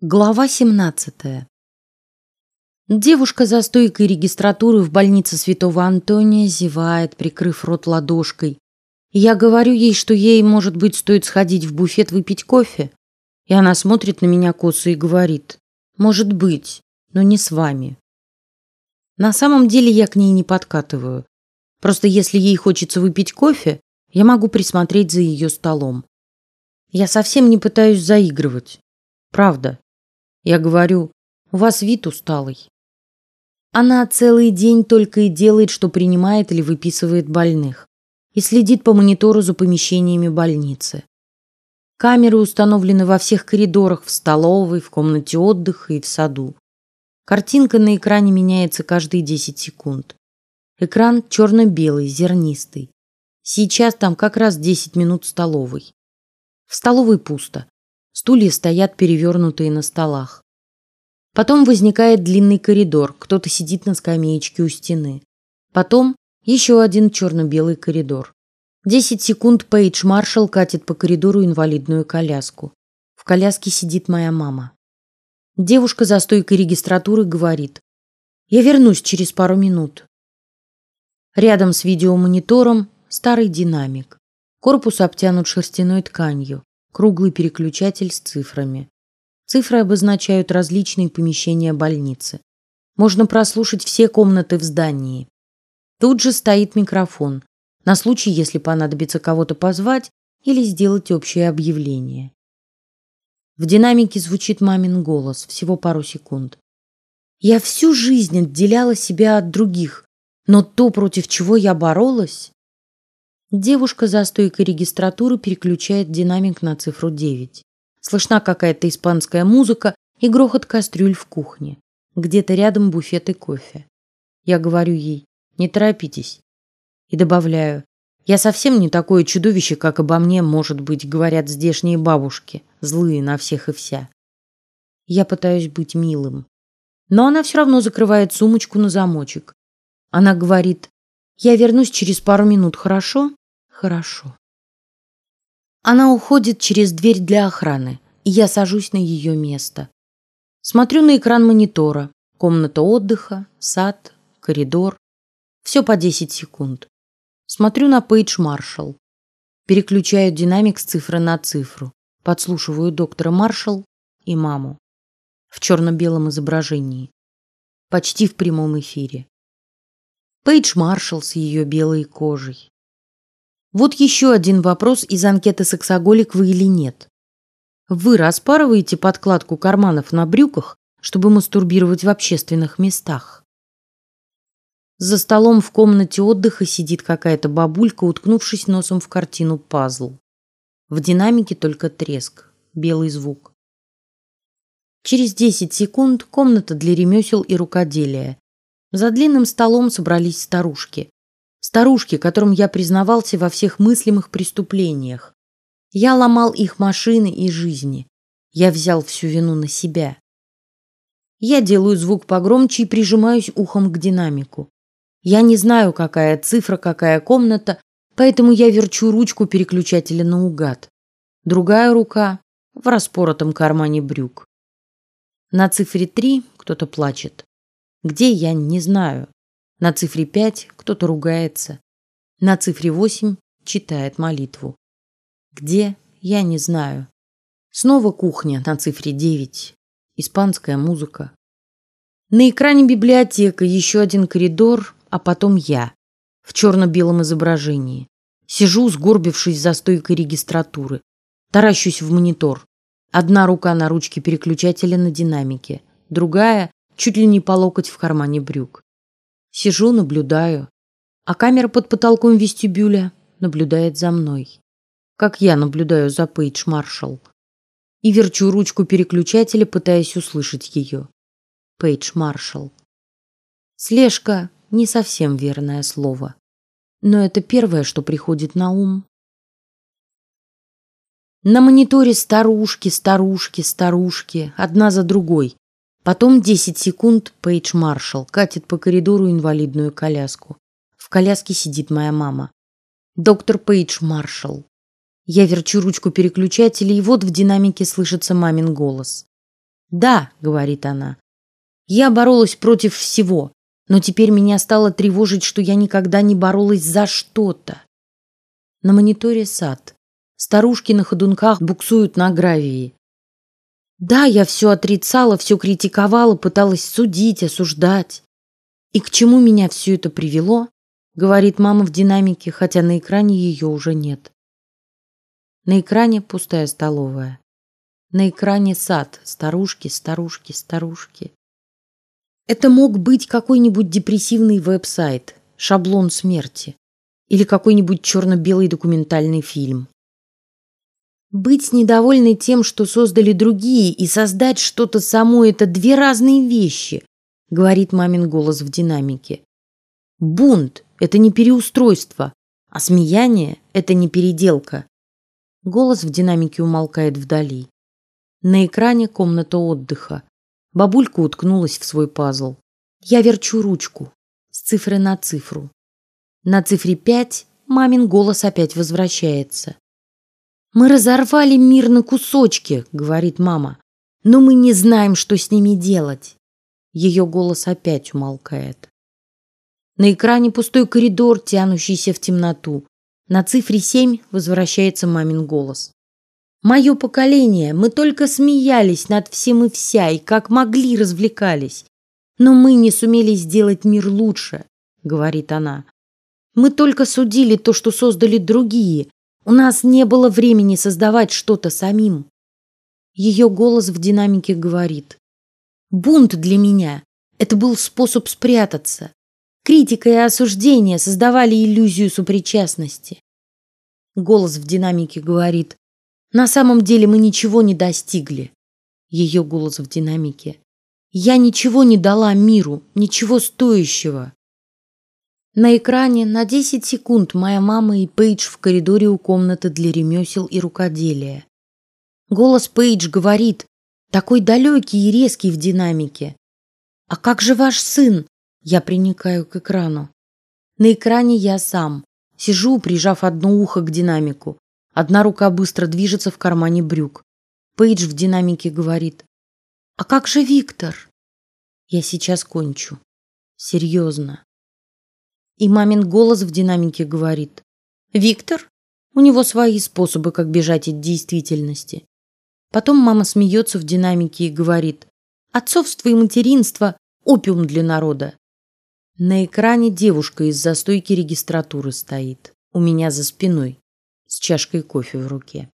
Глава 17. Девушка за стойкой регистратуры в больнице Святого Антония зевает, прикрыв рот ладошкой. Я говорю ей, что ей, может быть, стоит сходить в буфет выпить кофе, и она смотрит на меня косо и говорит: "Может быть, но не с вами". На самом деле я к ней не подкатываю. Просто если ей хочется выпить кофе, я могу присмотреть за ее столом. Я совсем не пытаюсь заигрывать. Правда. Я говорю, у вас вид усталый. Она целый день только и делает, что принимает или выписывает больных и следит по монитору за помещениями больницы. Камеры установлены во всех коридорах, в столовой, в комнате отдыха и в саду. Картинка на экране меняется каждые 10 секунд. Экран черно-белый, зернистый. Сейчас там как раз 10 минут столовой. В столовой пусто. Стулья стоят перевернутые на столах. Потом возникает длинный коридор, кто-то сидит на скамеечке у стены. Потом еще один черно-белый коридор. Десять секунд Пейдж Маршалл катит по коридору инвалидную коляску. В коляске сидит моя мама. Девушка за стойкой регистратуры говорит: "Я вернусь через пару минут". Рядом с видеомонитором старый динамик. Корпус обтянут шерстяной тканью круглый переключатель с цифрами. Цифры обозначают различные помещения больницы. Можно прослушать все комнаты в здании. Тут же стоит микрофон на случай, если понадобится кого-то позвать или сделать общее объявление. В динамике звучит мамин голос всего пару секунд. Я всю жизнь отделяла себя от других, но то, против чего я боролась, Девушка за стойкой регистратуры переключает динамик на цифру 9. Слышна какая-то испанская музыка и грохот кастрюль в кухне. Где-то рядом буфет и кофе. Я говорю ей: "Не торопитесь". И добавляю: "Я совсем не такое чудовище, как обо мне, может быть, говорят здешние бабушки, злые на всех и вся". Я пытаюсь быть милым, но она все равно закрывает сумочку на замочек. Она говорит: "Я вернусь через пару минут, хорошо?" Хорошо. Она уходит через дверь для охраны, и я сажусь на ее место. Смотрю на экран монитора. Комната отдыха, сад, коридор. Все по 10 секунд. Смотрю на Пейдж Маршалл. Переключаю динамик с цифры на цифру. Подслушиваю доктора Маршалл и маму в черно-белом изображении, почти в прямом эфире. Пейдж Маршалл с ее белой кожей, вот еще один вопрос из анкеты сексоголик вы или нет. Вы распарываете подкладку карманов на брюках, чтобы мастурбировать в общественных местах? За столом в комнате отдыха сидит какая-то бабулька, уткнувшись носом в картину пазл. В динамике только треск, белый звук. Через десять секунд комната для ремесел и рукоделия. За длинным столом собрались старушки. Старушки, которым я признавался во всех мыслимых преступлениях. Я ломал их машины и жизни. Я взял всю вину на себя. Я делаю звук погромче и прижимаюсь ухом к динамику. Я не знаю, какая цифра, какая комната, поэтому я верчу ручку переключателя наугад. Другая рука в распоротом кармане брюк. На цифре три кто-то плачет. Где я не знаю. На цифре пять кто-то ругается. На цифре восемь читает молитву. Где я не знаю. Снова кухня на цифре девять. Испанская музыка. На экране библиотека, еще один коридор, а потом я в черно-белом изображении. Сижу, сгорбившись за стойкой регистратуры, таращусь в монитор. Одна рука на ручке переключателя на динамике, другая чуть ли не по локоть в кармане брюк. Сижу, наблюдаю, а камера под потолком вестибюля наблюдает за мной, как я наблюдаю за Пейдж Маршалл, и верчу ручку переключателя, пытаясь услышать ее. Пейдж Маршалл. Слежка не совсем верное слово, но это первое, что приходит на ум. На мониторе старушки, старушки, старушки, одна за другой. Потом десять секунд Пейдж Маршалл катит по коридору инвалидную коляску. В коляске сидит моя мама. Доктор Пейдж Маршалл. Я верчу ручку переключателя, и вот в динамике слышится мамин голос. Да, говорит она. Я боролась против всего, но теперь меня стало тревожить, что я никогда не боролась за что-то. На мониторе сад. Старушки на ходунках буксуют на гравии. Да, я все отрицала, все критиковала, пыталась судить, осуждать. И к чему меня все это привело? Говорит мама в динамике, хотя на экране ее уже нет. На экране пустая столовая. На экране сад, старушки, старушки, старушки. Это мог быть какой-нибудь депрессивный веб-сайт, шаблон смерти или какой-нибудь черно-белый документальный фильм. Быть недовольной тем, что создали другие, и создать что-то само – это две разные вещи, говорит мамин голос в динамике. Бунт – это не переустройство, а смеяние – это не переделка. Голос в динамике умолкает вдали. На экране комната отдыха. Бабулька уткнулась в свой пазл. Я верчу ручку с цифры на цифру. На цифре пять мамин голос опять возвращается. Мы разорвали мир на кусочки, говорит мама, но мы не знаем, что с ними делать. Ее голос опять умолкает. На экране пустой коридор, тянущийся в темноту. На цифре семь возвращается мамин голос. Мое поколение, мы только смеялись над всем и вся, и как могли развлекались. Но мы не сумели сделать мир лучше, говорит она. Мы только судили то, что создали другие, у нас не было времени создавать что-то самим. Ее голос в динамике говорит: бунт для меня это был способ спрятаться. Критика и осуждение создавали иллюзию сопричастности. Голос в динамике говорит: на самом деле мы ничего не достигли. Ее голос в динамике: я ничего не дала миру, ничего стоящего. На экране на 10 секунд моя мама и Пейдж в коридоре у комнаты для ремесел и рукоделия. Голос Пейдж говорит, такой далекий и резкий в динамике. А как же ваш сын? Я приникаю к экрану. На экране я сам сижу, прижав одно ухо к динамику. Одна рука быстро движется в кармане брюк. Пейдж в динамике говорит: "А как же Виктор?" Я сейчас кончу. Серьезно. И мамин голос в динамике говорит: "Виктор, у него свои способы, как бежать от действительности". Потом мама смеется в динамике и говорит: "Отцовство и материнство опиум для народа". На экране девушка из застойки регистратуры стоит у меня за спиной с чашкой кофе в руке.